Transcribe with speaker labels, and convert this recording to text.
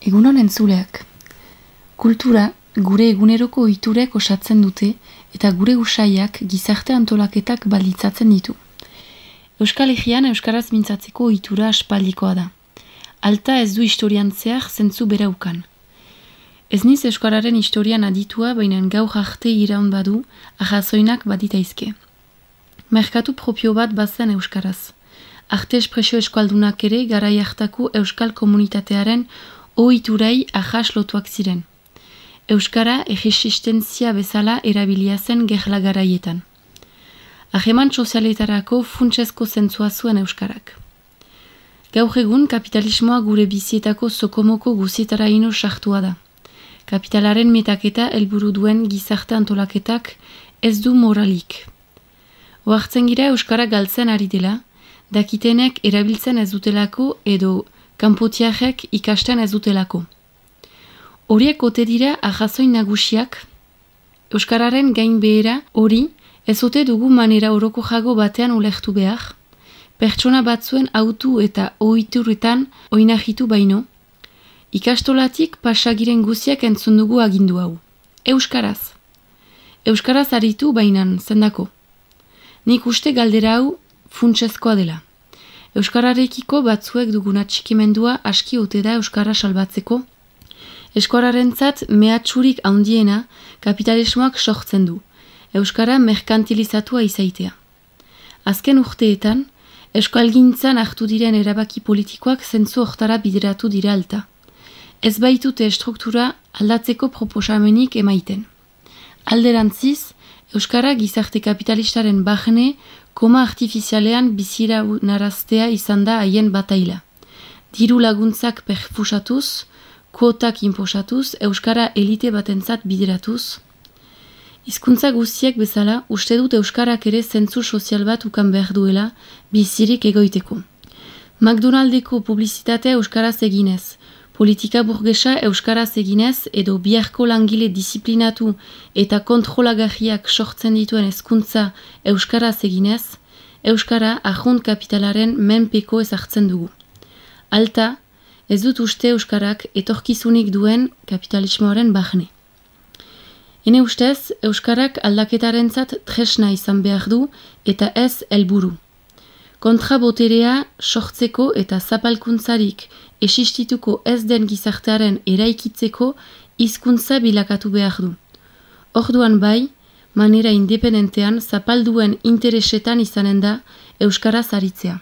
Speaker 1: Egunon entzuleak. Kultura gure eguneroko ohiturek osatzen dute eta gure usaiak gizarte antolaketak balitzatzen ditu. Euskal Egean Euskaraz mintzatzeko ohitura aspaldikoa da. Alta ez du historian zehar zentzu beraukan. Ez niz Euskararen historian aditua baina gau jarte iraun badu ahazoinak baditaizke. Merkatu propio bat bazen Euskaraz. Arte espresio eskualdunak ere garai hartako Euskal komunitatearen ohiturai ahas lotuak ziren. Euskara egesistentzia bezala erabilia zen gerla garaietan. Aheman sozialetarako funtsezko zentzua zuen Euskarak. Gaur egun kapitalismoa gure bizietako sokomoko guzietara ino sartua da. Kapitalaren metaketa helburu duen gizarte antolaketak ez du moralik. Oartzen gira Euskara galtzen ari dela, dakitenek erabiltzen ez dutelako edo kanpotiarek ikasten ez dutelako. Horiek ote dira ahazoin nagusiak, Euskararen gain behera hori ez ote dugu manera oroko jago batean ulektu behar, pertsona batzuen autu eta ohituretan oinahitu baino, ikastolatik pasagiren guziak entzun dugu agindu hau. Euskaraz. Euskaraz aritu bainan zendako. Nik uste galdera hau funtsezkoa dela. Euskararekiko batzuek duguna txikimendua aski ote da Euskara salbatzeko. Eskoraren zat mehatxurik handiena kapitalismoak sortzen du. Euskara merkantilizatua izaitea. Azken urteetan, Euskalgintzan hartu diren erabaki politikoak zentzu oktara bideratu dira alta. Ez baitute struktura aldatzeko proposamenik emaiten. Alderantziz, Euskara gizarte kapitalistaren bahne koma artifizialean bizira naraztea izan da haien bataila. Diru laguntzak perfusatuz, kuotak inposatuz, Euskara elite batentzat bideratuz. Hizkuntza guztiek bezala, uste dut Euskarak ere zentzu sozial bat ukan behar duela bizirik egoiteko. McDonaldeko publizitatea Euskaraz eginez, politika burgesa Euskaraz eginez edo biharko langile disiplinatu eta kontrolagarriak sortzen dituen hezkuntza Euskaraz eginez, Euskara ahunt kapitalaren menpeko ezartzen dugu. Alta, ez dut uste Euskarak etorkizunik duen kapitalismoaren bahne. Hene ustez, Euskarak aldaketaren zat tresna izan behar du eta ez helburu kontraboterea sortzeko eta zapalkuntzarik esistituko ez den gizartearen eraikitzeko hizkuntza bilakatu behar du. Orduan bai, manera independentean zapalduen interesetan izanen da Euskara zaritzea.